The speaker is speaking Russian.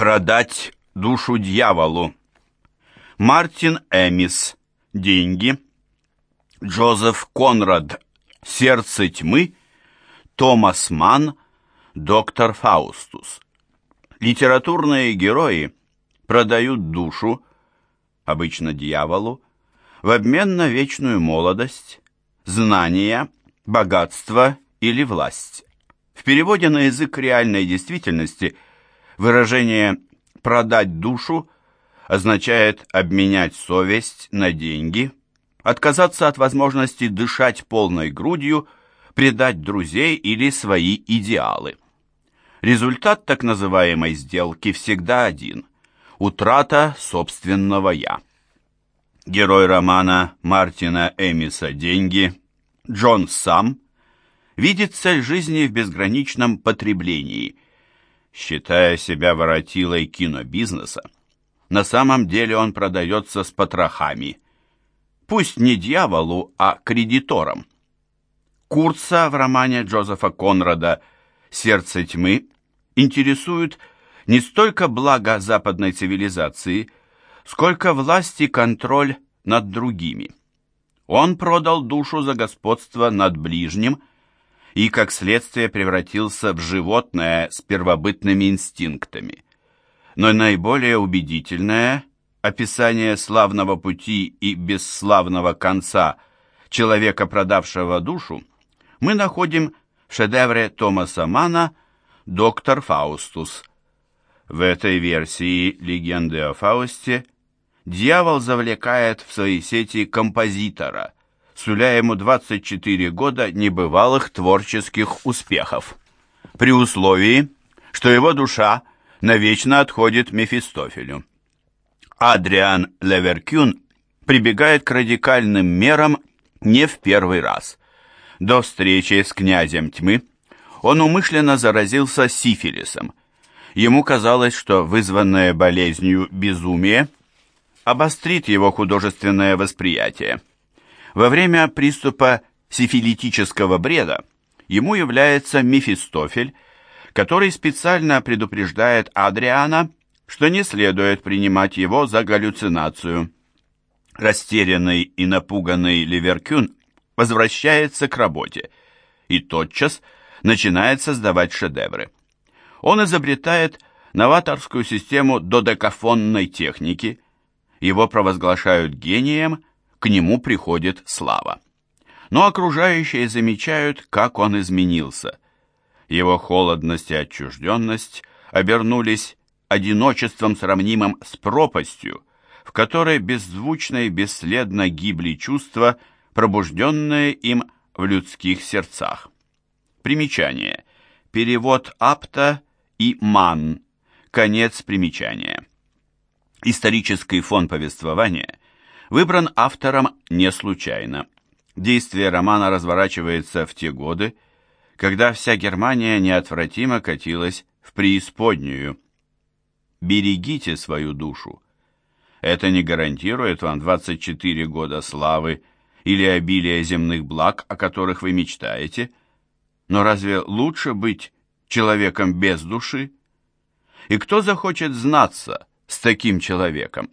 Продать душу дьяволу. Мартин Эмис. Деньги. Джозеф Конрад. Сердце тьмы. Томас Манн. Доктор Фаустус. Литературные герои продают душу, обычно дьяволу, в обмен на вечную молодость, знания, богатство или власть. В переводе на язык реальной действительности выражение «продать душу» означает обменять совесть на деньги, отказаться от возможности дышать полной грудью, предать друзей или свои идеалы. Результат так называемой сделки всегда один – утрата собственного «я». Герой романа Мартина Эмиса «Деньги» Джон Сам видит цель жизни в безграничном потреблении. Считая себя воротилой кинобизнеса, на самом деле он продается с потрохами. Пусть не дьяволу, а кредиторам. Курца в романе Джозефа Конрада «Сердце тьмы» интересует не столько благо западной цивилизации, сколько власть и контроль над другими. Он продал душу за господство над ближним и, как следствие, превратился в животное с первобытными инстинктами. Но наиболее убедительное описание славного пути и бесславного конца человека, продавшего душу, мы находим в шедевре Томаса Мана «Доктор Фаустус». В этой версии легенды о Фаусте дьявол завлекает в свои сети композитора – суля ему 24 года небывалых творческих успехов, при условии, что его душа навечно отходит Мефистофелю. Адриан Леверкюн прибегает к радикальным мерам не в первый раз. До встречи с князем тьмы он умышленно заразился сифилисом. Ему казалось, что вызванное болезнью безумие обострит его художественное восприятие. Во время приступа сифилитического бреда ему является Мефистофель, который специально предупреждает Адриана, что не следует принимать его за галлюцинацию. Растерянный и напуганный Ливеркюн возвращается к работе и тотчас начинает создавать шедевры. Он изобретает новаторскую систему додекафонной техники, его провозглашают гением – к нему приходит слава. Но окружающие замечают, как он изменился. Его холодность и отчужденность обернулись одиночеством, сравнимым с пропастью, в которой беззвучно и бесследно гибли чувства, пробужденные им в людских сердцах. Примечание. Перевод Апта и Ман. Конец примечания. Исторический фон повествования выбран автором не случайно. Действие романа разворачивается в те годы, когда вся Германия неотвратимо катилась в преисподнюю. Берегите свою душу. Это не гарантирует вам 24 года славы или обилия земных благ, о которых вы мечтаете. Но разве лучше быть человеком без души? И кто захочет знаться с таким человеком?